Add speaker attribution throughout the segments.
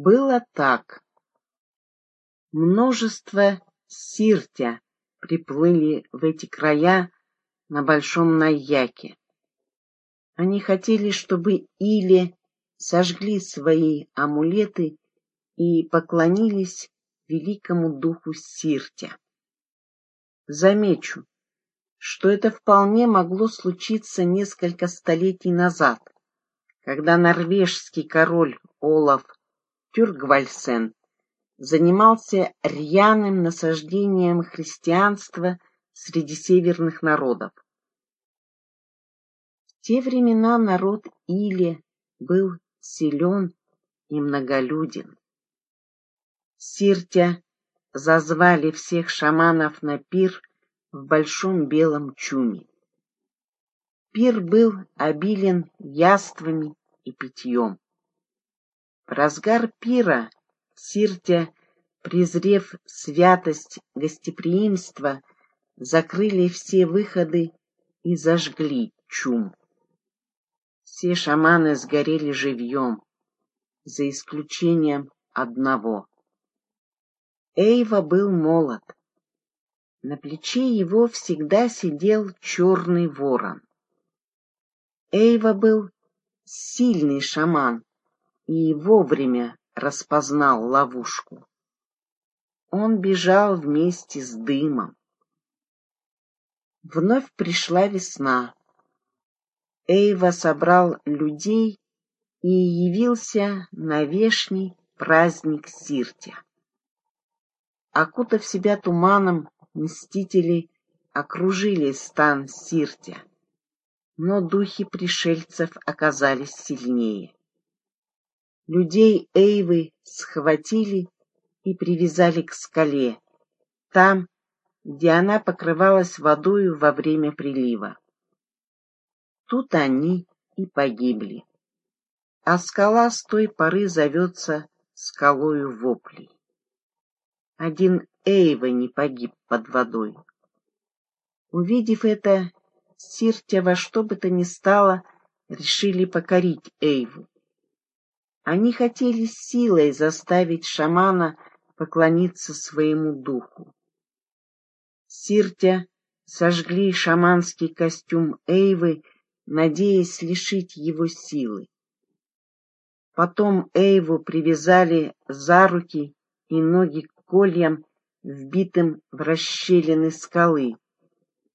Speaker 1: Было так. Множество сиртя приплыли в эти края на Большом Наяке. Они хотели, чтобы или сожгли свои амулеты и поклонились великому духу Сиртя. Замечу, что это вполне могло случиться несколько столетий назад, когда норвежский король Олаф Тюргвальсен занимался рьяным насаждением христианства среди северных народов. В те времена народ Или был силен и многолюден. Сиртя зазвали всех шаманов на пир в большом белом чуме. Пир был обилен яствами и питьем. Разгар пира Сиртя, презрев святость гостеприимства, закрыли все выходы и зажгли чум. Все шаманы сгорели живьем, за исключением одного. Эйва был молод. На плече его всегда сидел черный ворон. Эйва был сильный шаман и вовремя распознал ловушку. Он бежал вместе с дымом. Вновь пришла весна. Эйва собрал людей и явился на вешний праздник Сиртя. Окутав себя туманом, мстители окружили стан Сиртя, но духи пришельцев оказались сильнее. Людей Эйвы схватили и привязали к скале, там, где она покрывалась водою во время прилива. Тут они и погибли. А скала с той поры зовется скалою воплей. Один Эйва не погиб под водой. Увидев это, Сиртя во что бы то ни стало решили покорить Эйву. Они хотели силой заставить шамана поклониться своему духу. Сиртя сожгли шаманский костюм Эйвы, надеясь лишить его силы. Потом Эйву привязали за руки и ноги к кольям, вбитым в расщелины скалы,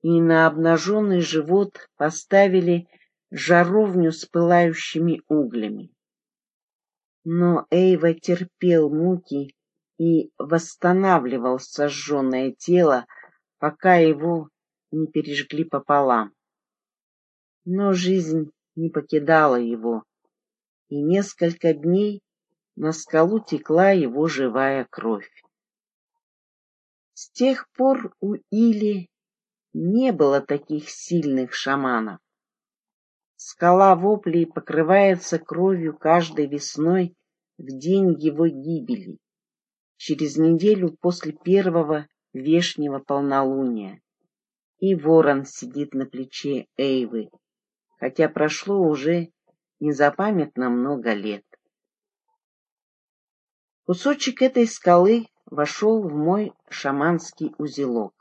Speaker 1: и на обнаженный живот поставили жаровню с пылающими углями. Но Эйва терпел муки и восстанавливал сожженное тело, пока его не пережгли пополам. Но жизнь не покидала его, и несколько дней на скалу текла его живая кровь. С тех пор у Или не было таких сильных шаманов. Скала воплей покрывается кровью каждой весной в день его гибели, через неделю после первого вешнего полнолуния. И ворон сидит на плече Эйвы, хотя прошло уже незапамятно много лет. Кусочек этой скалы вошел в мой шаманский узелок.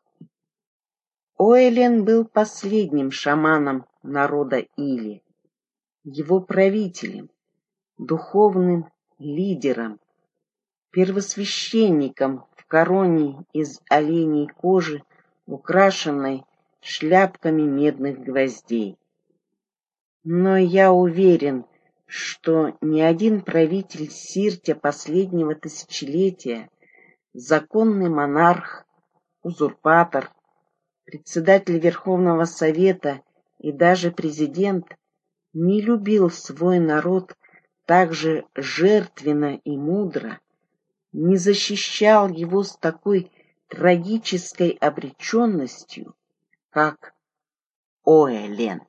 Speaker 1: Оэлен был последним шаманом народа Или, его правителем, духовным лидером, первосвященником в короне из оленей кожи, украшенной шляпками медных гвоздей. Но я уверен, что ни один правитель Сиртя последнего тысячелетия, законный монарх, узурпатор, председатель Верховного Совета и даже президент не любил свой народ так же жертвенно и мудро, не защищал его с такой трагической обреченностью, как Оэлен.